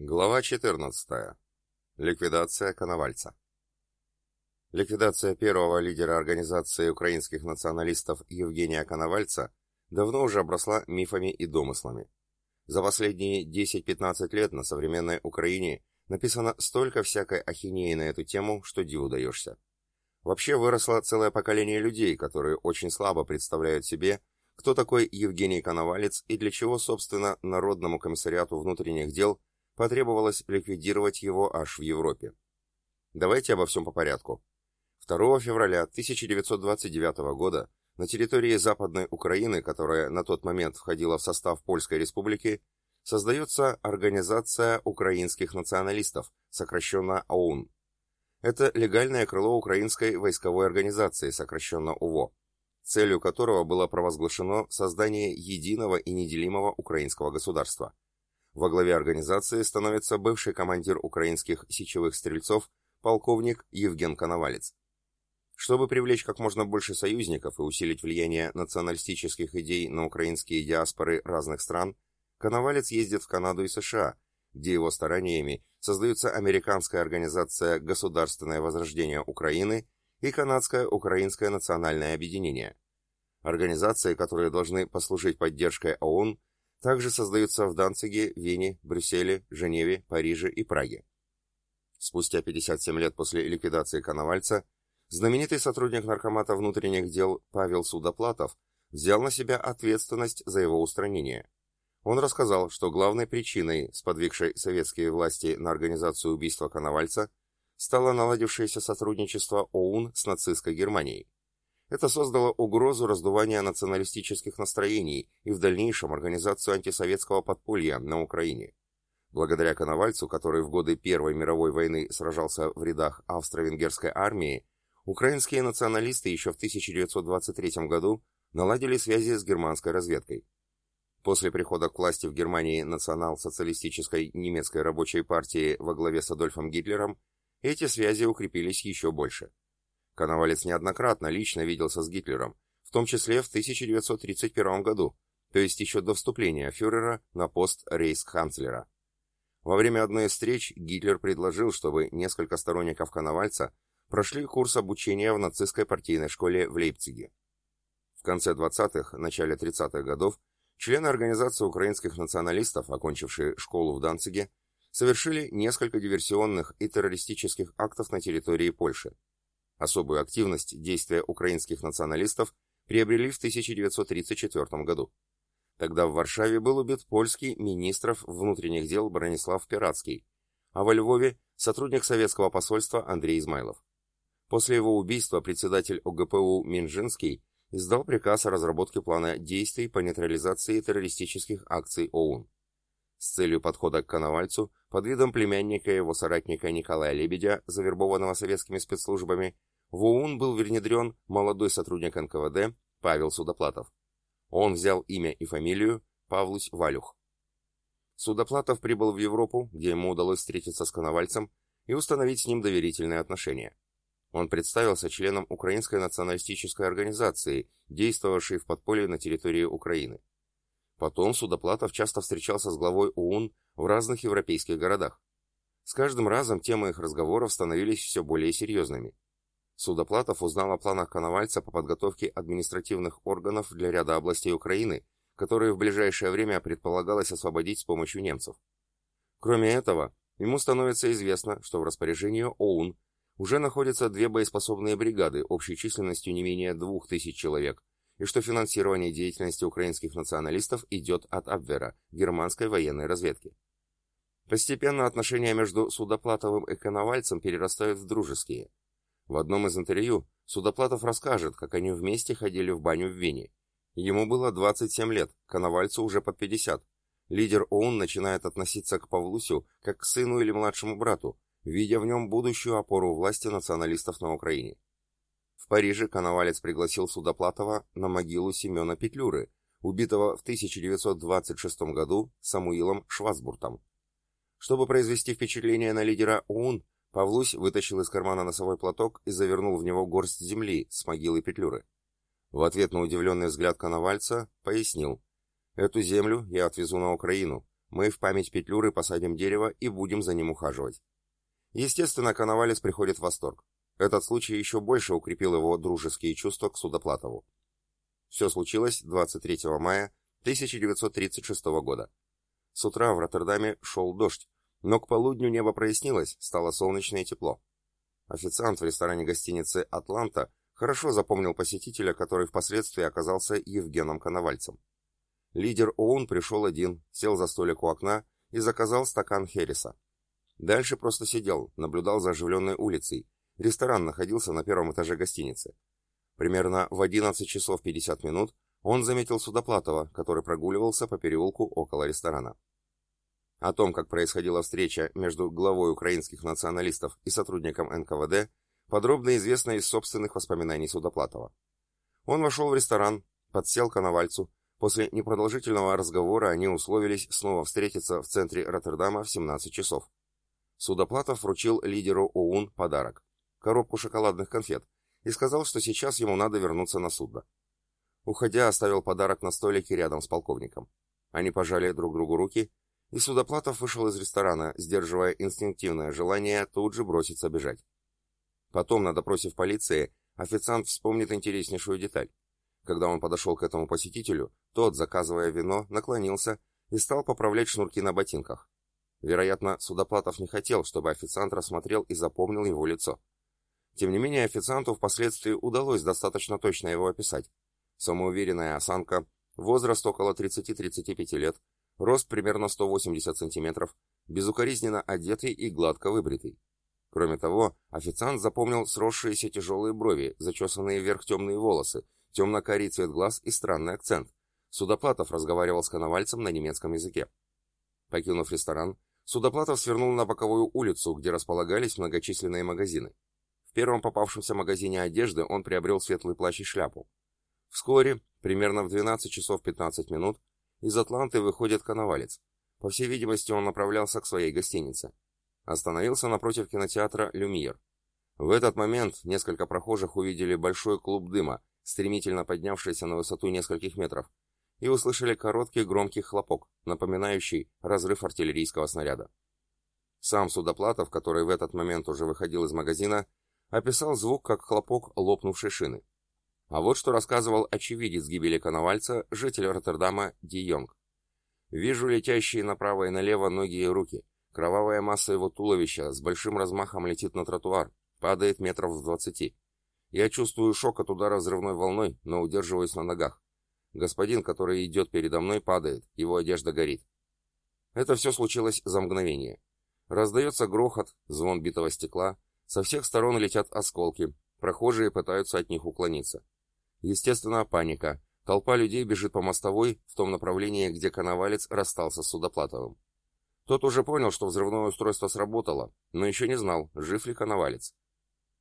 Глава 14. Ликвидация Коновальца. Ликвидация первого лидера организации украинских националистов Евгения Коновальца давно уже обросла мифами и домыслами. За последние 10-15 лет на современной Украине написано столько всякой ахинеи на эту тему, что диву даешься. Вообще выросло целое поколение людей, которые очень слабо представляют себе, кто такой Евгений Коновалец и для чего, собственно, Народному комиссариату внутренних дел – потребовалось ликвидировать его аж в Европе. Давайте обо всем по порядку. 2 февраля 1929 года на территории Западной Украины, которая на тот момент входила в состав Польской Республики, создается Организация украинских националистов, сокращенно ОУН. Это легальное крыло Украинской войсковой организации, сокращенно УВО, целью которого было провозглашено создание единого и неделимого украинского государства – во главе организации становится бывший командир украинских сечевых стрельцов полковник Евген Коновалец. Чтобы привлечь как можно больше союзников и усилить влияние националистических идей на украинские диаспоры разных стран, Коновалец ездит в Канаду и США, где его стараниями создаются американская организация «Государственное возрождение Украины» и канадское Украинское национальное объединение. Организации, которые должны послужить поддержкой ООН также создаются в Данциге, Вене, Брюсселе, Женеве, Париже и Праге. Спустя 57 лет после ликвидации Коновальца, знаменитый сотрудник Наркомата внутренних дел Павел Судоплатов взял на себя ответственность за его устранение. Он рассказал, что главной причиной, сподвигшей советские власти на организацию убийства Коновальца, стало наладившееся сотрудничество ОУН с нацистской Германией. Это создало угрозу раздувания националистических настроений и в дальнейшем организацию антисоветского подполья на Украине. Благодаря Коновальцу, который в годы Первой мировой войны сражался в рядах австро-венгерской армии, украинские националисты еще в 1923 году наладили связи с германской разведкой. После прихода к власти в Германии национал-социалистической немецкой рабочей партии во главе с Адольфом Гитлером эти связи укрепились еще больше. Коновалец неоднократно лично виделся с Гитлером, в том числе в 1931 году, то есть еще до вступления фюрера на пост рейхсканцлера. Во время одной из встреч Гитлер предложил, чтобы несколько сторонников Коновальца прошли курс обучения в нацистской партийной школе в Лейпциге. В конце 20-х, начале 30-х годов члены Организации украинских националистов, окончившие школу в Данциге, совершили несколько диверсионных и террористических актов на территории Польши. Особую активность действия украинских националистов приобрели в 1934 году. Тогда в Варшаве был убит польский министров внутренних дел Бронислав Пиратский, а во Львове сотрудник советского посольства Андрей Измайлов. После его убийства председатель ОГПУ Минжинский издал приказ о разработке плана действий по нейтрализации террористических акций ОУН. С целью подхода к Коновальцу, под видом племянника его соратника Николая Лебедя, завербованного советскими спецслужбами, в ОУН был внедрен молодой сотрудник НКВД Павел Судоплатов. Он взял имя и фамилию Павлусь Валюх. Судоплатов прибыл в Европу, где ему удалось встретиться с Коновальцем и установить с ним доверительные отношения. Он представился членом Украинской националистической организации, действовавшей в подполье на территории Украины. Потом Судоплатов часто встречался с главой ОУН в разных европейских городах. С каждым разом темы их разговоров становились все более серьезными. Судоплатов узнал о планах Коновальца по подготовке административных органов для ряда областей Украины, которые в ближайшее время предполагалось освободить с помощью немцев. Кроме этого, ему становится известно, что в распоряжении ОУН уже находятся две боеспособные бригады общей численностью не менее двух тысяч человек, и что финансирование деятельности украинских националистов идет от Абвера, германской военной разведки. Постепенно отношения между Судоплатовым и Коновальцем перерастают в дружеские – в одном из интервью Судоплатов расскажет, как они вместе ходили в баню в Вене. Ему было 27 лет, Коновальцу уже под 50. Лидер ОУН начинает относиться к Павлусю как к сыну или младшему брату, видя в нем будущую опору власти националистов на Украине. В Париже Коновалец пригласил Судоплатова на могилу Семена Петлюры, убитого в 1926 году Самуилом Швацбуртом. Чтобы произвести впечатление на лидера ОУН, Павлусь вытащил из кармана носовой платок и завернул в него горсть земли с могилы Петлюры. В ответ на удивленный взгляд Коновальца пояснил. «Эту землю я отвезу на Украину, Мы в память Петлюры посадим дерево и будем за ним ухаживать. Естественно, Коновалец приходит в восторг. Этот случай еще больше укрепил его дружеские чувства к Судоплатову. Все случилось 23 мая 1936 года. С утра в Роттердаме шел дождь, но к полудню небо прояснилось, стало солнечно и тепло. Официант в ресторане гостиницы «Атланта» хорошо запомнил посетителя, который впоследствии оказался Евгеном Коновальцем. Лидер ОУН пришел один, сел за столик у окна и заказал стакан Хереса. Дальше просто сидел, наблюдал за оживленной улицей. Ресторан находился на первом этаже гостиницы. Примерно в 11 часов 50 минут он заметил Судоплатова, который прогуливался по переулку около ресторана. О том, как происходила встреча между главой украинских националистов и сотрудником НКВД, подробно известно из собственных воспоминаний Судоплатова. Он вошел в ресторан, подсел к Коновальцу, после непродолжительного разговора они условились снова встретиться в центре Роттердама в 17 часов. Судоплатов вручил лидеру ОУН подарок – коробку шоколадных конфет, и сказал, что сейчас ему надо вернуться на судно. Уходя, оставил подарок на столике рядом с полковником. Они пожали друг другу руки, и Судоплатов вышел из ресторана, сдерживая инстинктивное желание тут же броситься бежать. Потом, на допросе в полиции, официант вспомнит интереснейшую деталь. Когда он подошел к этому посетителю, тот, заказывая вино, наклонился и стал поправлять шнурки на ботинках. Вероятно, Судоплатов не хотел, чтобы официант рассмотрел и запомнил его лицо. Тем не менее, официанту впоследствии удалось достаточно точно его описать. Самоуверенная осанка, возраст около 30-35 лет, рост примерно 180 сантиметров, безукоризненно одетый и гладко выбритый. Кроме того, официант запомнил сросшиеся тяжелые брови, зачесанные вверх темные волосы, темно-карий цвет глаз и странный акцент. Судоплатов разговаривал с коновальцем на немецком языке. Покинув ресторан, Судоплатов свернул на боковую улицу, где располагались многочисленные магазины. В первом попавшемся магазине одежды он приобрел светлый плащ и шляпу. Вскоре, примерно в 12 часов 15 минут, из Атланты выходит коновалец. По всей видимости, он направлялся к своей гостинице. Остановился напротив кинотеатра «Люмьер». В этот момент несколько прохожих увидели большой клуб дыма, стремительно поднявшийся на высоту нескольких метров, и услышали короткий громкий хлопок, напоминающий разрыв артиллерийского снаряда. Сам Судоплатов, который в этот момент уже выходил из магазина, описал звук как хлопок лопнувшей шины. А вот что рассказывал очевидец гибели Коновальца, житель Роттердама Ди Йонг. «Вижу летящие направо и налево ноги и руки. Кровавая масса его туловища с большим размахом летит на тротуар, падает метров в двадцати. Я чувствую шок от удара взрывной волной, но удерживаюсь на ногах. Господин, который идет передо мной, падает, его одежда горит. Это все случилось за мгновение. Раздается грохот, звон битого стекла, со всех сторон летят осколки, прохожие пытаются от них уклониться. Естественно, паника. Толпа людей бежит по мостовой в том направлении, где Коновалец расстался с Судоплатовым. Тот уже понял, что взрывное устройство сработало, но еще не знал, жив ли Коновалец.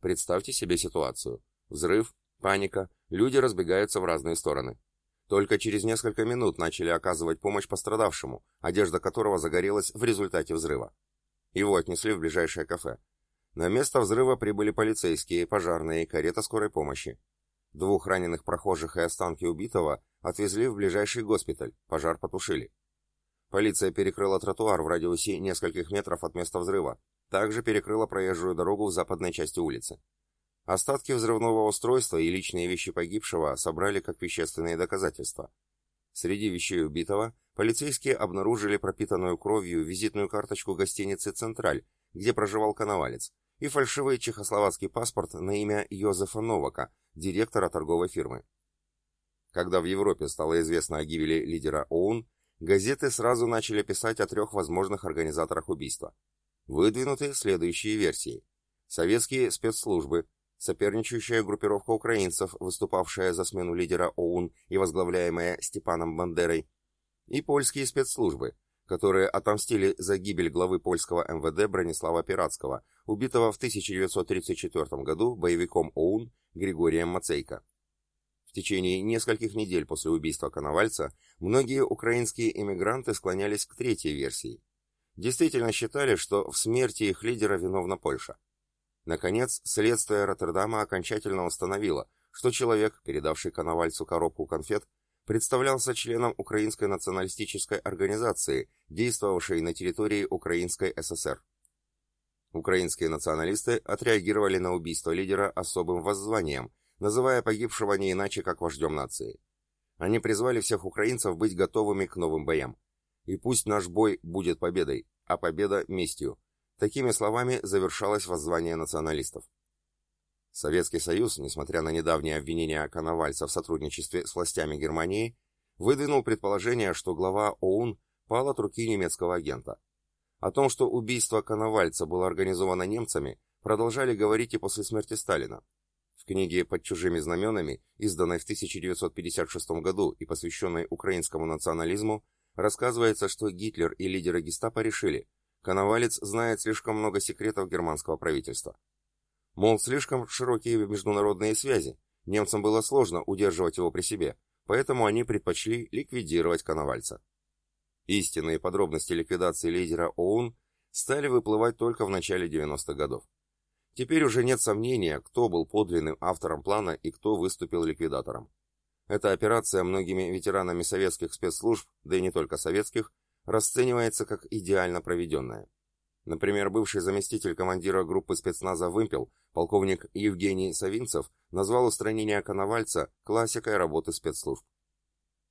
Представьте себе ситуацию. Взрыв, паника, люди разбегаются в разные стороны. Только через несколько минут начали оказывать помощь пострадавшему, одежда которого загорелась в результате взрыва. Его отнесли в ближайшее кафе. На место взрыва прибыли полицейские, пожарные и карета скорой помощи. Двух раненых прохожих и останки убитого отвезли в ближайший госпиталь, пожар потушили. Полиция перекрыла тротуар в радиусе нескольких метров от места взрыва, также перекрыла проезжую дорогу в западной части улицы. Остатки взрывного устройства и личные вещи погибшего собрали как вещественные доказательства. Среди вещей убитого полицейские обнаружили пропитанную кровью визитную карточку гостиницы «Централь», где проживал Коновалец, и фальшивый чехословацкий паспорт на имя Йозефа Новака, директора торговой фирмы. Когда в Европе стало известно о гибели лидера ОУН, газеты сразу начали писать о трех возможных организаторах убийства. Выдвинуты следующие версии. Советские спецслужбы, соперничающая группировка украинцев, выступавшая за смену лидера ОУН и возглавляемая Степаном Бандерой, и польские спецслужбы, которые отомстили за гибель главы польского МВД Бронислава Пиратского, убитого в 1934 году боевиком ОУН Григорием Мацейко. В течение нескольких недель после убийства Коновальца многие украинские эмигранты склонялись к третьей версии. Действительно считали, что в смерти их лидера виновна Польша. Наконец, следствие Роттердама окончательно установило, что человек, передавший Коновальцу коробку конфет, представлялся членом Украинской националистической организации, действовавшей на территории Украинской ССР. Украинские националисты отреагировали на убийство лидера особым воззванием, называя погибшего не иначе, как вождем нации. Они призвали всех украинцев быть готовыми к новым боям. И пусть наш бой будет победой, а победа – местью. Такими словами завершалось воззвание националистов. Советский Союз, несмотря на недавние обвинения Коновальца в сотрудничестве с властями Германии, выдвинул предположение, что глава ОУН пал от руки немецкого агента. О том, что убийство Коновальца было организовано немцами, продолжали говорить и после смерти Сталина. В книге «Под чужими знаменами», изданной в 1956 году и посвященной украинскому национализму, рассказывается, что Гитлер и лидеры гестапо решили, Коновалец знает слишком много секретов германского правительства. Мол, слишком широкие международные связи, немцам было сложно удерживать его при себе, поэтому они предпочли ликвидировать Коновальца. Истинные подробности ликвидации лидера ОУН стали выплывать только в начале 90-х годов. Теперь уже нет сомнения, кто был подлинным автором плана и кто выступил ликвидатором. Эта операция многими ветеранами советских спецслужб, да и не только советских, расценивается как идеально проведенная. Например, бывший заместитель командира группы спецназа «Вымпел» полковник Евгений Савинцев назвал устранение Коновальца классикой работы спецслужб.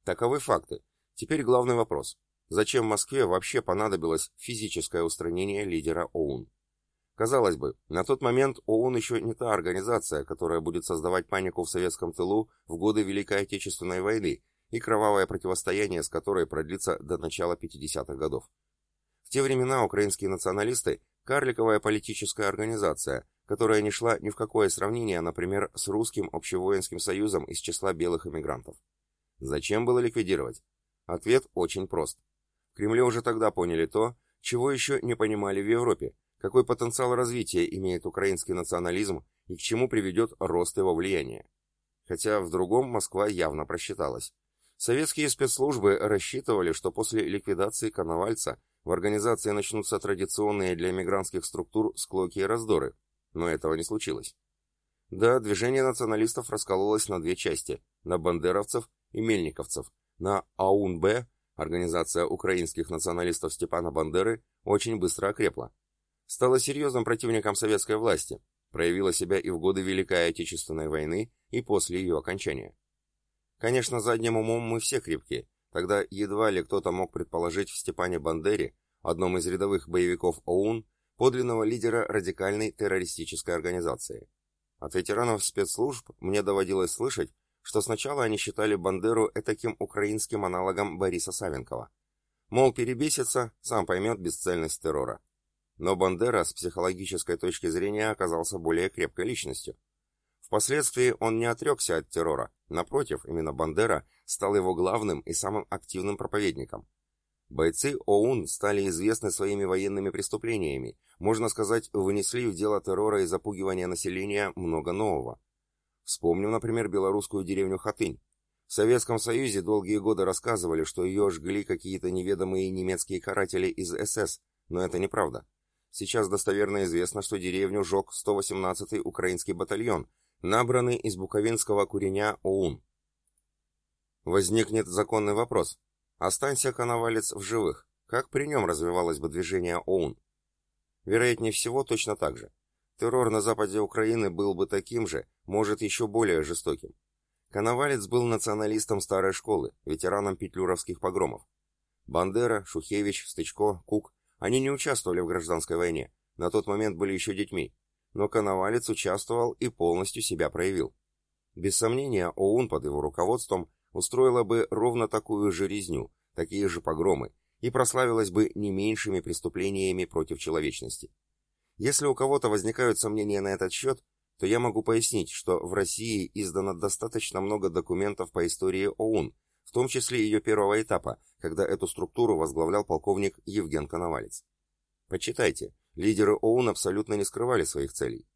Таковы факты. Теперь главный вопрос. Зачем Москве вообще понадобилось физическое устранение лидера ОУН? Казалось бы, на тот момент ОУН еще не та организация, которая будет создавать панику в советском тылу в годы Великой Отечественной войны и кровавое противостояние с которой продлится до начала 50-х годов те времена украинские националисты – карликовая политическая организация, которая не шла ни в какое сравнение, например, с русским общевоинским союзом из числа белых эмигрантов. Зачем было ликвидировать? Ответ очень прост. В Кремле уже тогда поняли то, чего еще не понимали в Европе, какой потенциал развития имеет украинский национализм и к чему приведет рост его влияния. Хотя в другом Москва явно просчиталась. Советские спецслужбы рассчитывали, что после ликвидации Коновальца в организации начнутся традиционные для мигрантских структур склоки и раздоры, но этого не случилось. Да, движение националистов раскололось на две части – на бандеровцев и мельниковцев. На АУН-Б, организация украинских националистов Степана Бандеры, очень быстро окрепла. Стала серьезным противником советской власти, проявила себя и в годы Великой Отечественной войны, и после ее окончания. Конечно, задним умом мы все крепкие, Тогда едва ли кто-то мог предположить в Степане Бандере, одном из рядовых боевиков ОУН, подлинного лидера радикальной террористической организации. От ветеранов спецслужб мне доводилось слышать, что сначала они считали Бандеру этаким украинским аналогом Бориса Савенкова. Мол, перебесится, сам поймет бесцельность террора. Но Бандера с психологической точки зрения оказался более крепкой личностью. Впоследствии он не отрекся от террора, напротив, именно Бандера стал его главным и самым активным проповедником. Бойцы ОУН стали известны своими военными преступлениями, можно сказать, вынесли в дело террора и запугивания населения много нового. Вспомним, например, белорусскую деревню Хатынь. В Советском Союзе долгие годы рассказывали, что ее жгли какие-то неведомые немецкие каратели из СС, но это неправда. Сейчас достоверно известно, что деревню жег 118-й украинский батальон, набраны из буковинского куреня ОУН. Возникнет законный вопрос. Останься Коновалец в живых. Как при нем развивалось бы движение ОУН? Вероятнее всего, точно так же. Террор на западе Украины был бы таким же, может, еще более жестоким. Коновалец был националистом старой школы, ветераном петлюровских погромов. Бандера, Шухевич, Стычко, Кук – они не участвовали в гражданской войне, на тот момент были еще детьми, но Коновалец участвовал и полностью себя проявил. Без сомнения, ОУН под его руководством устроила бы ровно такую же резню, такие же погромы, и прославилась бы не меньшими преступлениями против человечности. Если у кого-то возникают сомнения на этот счет, то я могу пояснить, что в России издано достаточно много документов по истории ОУН, в том числе ее первого этапа, когда эту структуру возглавлял полковник Евген Коновалец. Почитайте, Лидеры ОУН абсолютно не скрывали своих целей.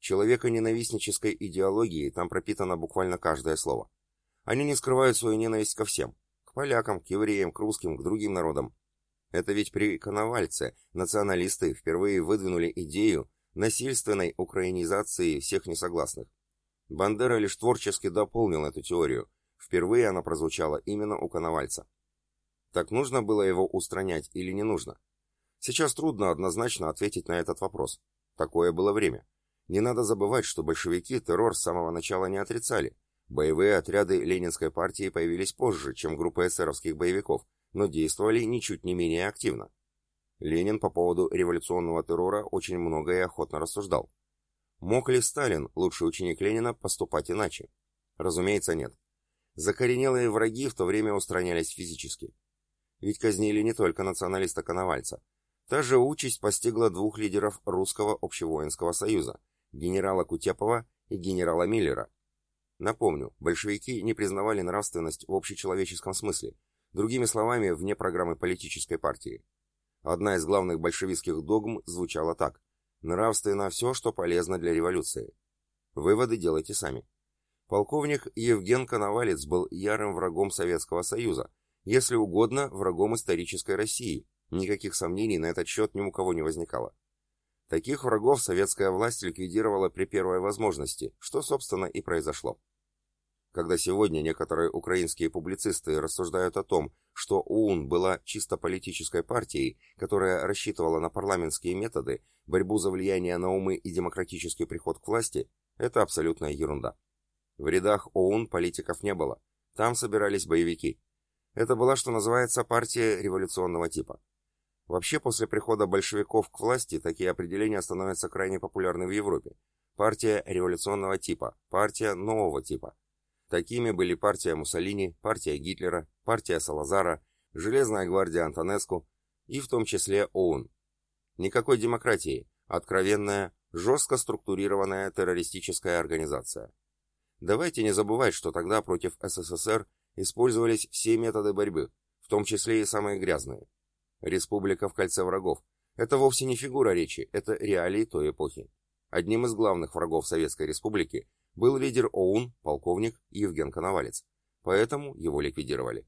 Человеконенавистнической идеологии там пропитано буквально каждое слово. Они не скрывают свою ненависть ко всем. К полякам, к евреям, к русским, к другим народам. Это ведь при Коновальце националисты впервые выдвинули идею насильственной украинизации всех несогласных. Бандера лишь творчески дополнил эту теорию, Впервые она прозвучала именно у Коновальца. Так нужно было его устранять или не нужно? Сейчас трудно однозначно ответить на этот вопрос. Такое было время. Не надо забывать, что большевики террор с самого начала не отрицали. Боевые отряды Ленинской партии появились позже, чем группа эсеровских боевиков, но действовали ничуть не менее активно. Ленин по поводу революционного террора очень много и охотно рассуждал. Мог ли Сталин, лучший ученик Ленина, поступать иначе? Разумеется, нет. Закоренелые враги в то время устранялись физически. Ведь казнили не только националиста Коновальца. Та же участь постигла двух лидеров русского общевоинского союза, генерала Кутепова и генерала Миллера. Напомню, большевики не признавали нравственность в общечеловеческом смысле, другими словами, вне программы политической партии. Одна из главных большевистских догм звучала так «Нравственно все, что полезно для революции». Выводы делайте сами. Полковник Евген Коновалец был ярым врагом Советского Союза, если угодно, врагом исторической России. Никаких сомнений на этот счет ни у кого не возникало. Таких врагов советская власть ликвидировала при первой возможности, что, собственно, и произошло. Когда сегодня некоторые украинские публицисты рассуждают о том, что ОУН была чисто политической партией, которая рассчитывала на парламентские методы, борьбу за влияние на умы и демократический приход к власти, это абсолютная ерунда. В рядах ОУН политиков не было, там собирались боевики. Это была, что называется, партия революционного типа. Вообще, после прихода большевиков к власти, такие определения становятся крайне популярны в Европе. Партия революционного типа, партия нового типа. Такими были партия Муссолини, партия Гитлера, партия Салазара, Железная гвардия Антонеску и в том числе ОУН. Никакой демократии, откровенная, жестко структурированная террористическая организация. Давайте не забывать, что тогда против СССР использовались все методы борьбы, в том числе и самые грязные. Республика в кольце врагов. Это вовсе не фигура речи, это реалии той эпохи. Одним из главных врагов Советской Республики был лидер ОУН, полковник Евген Коновалец. Поэтому его ликвидировали.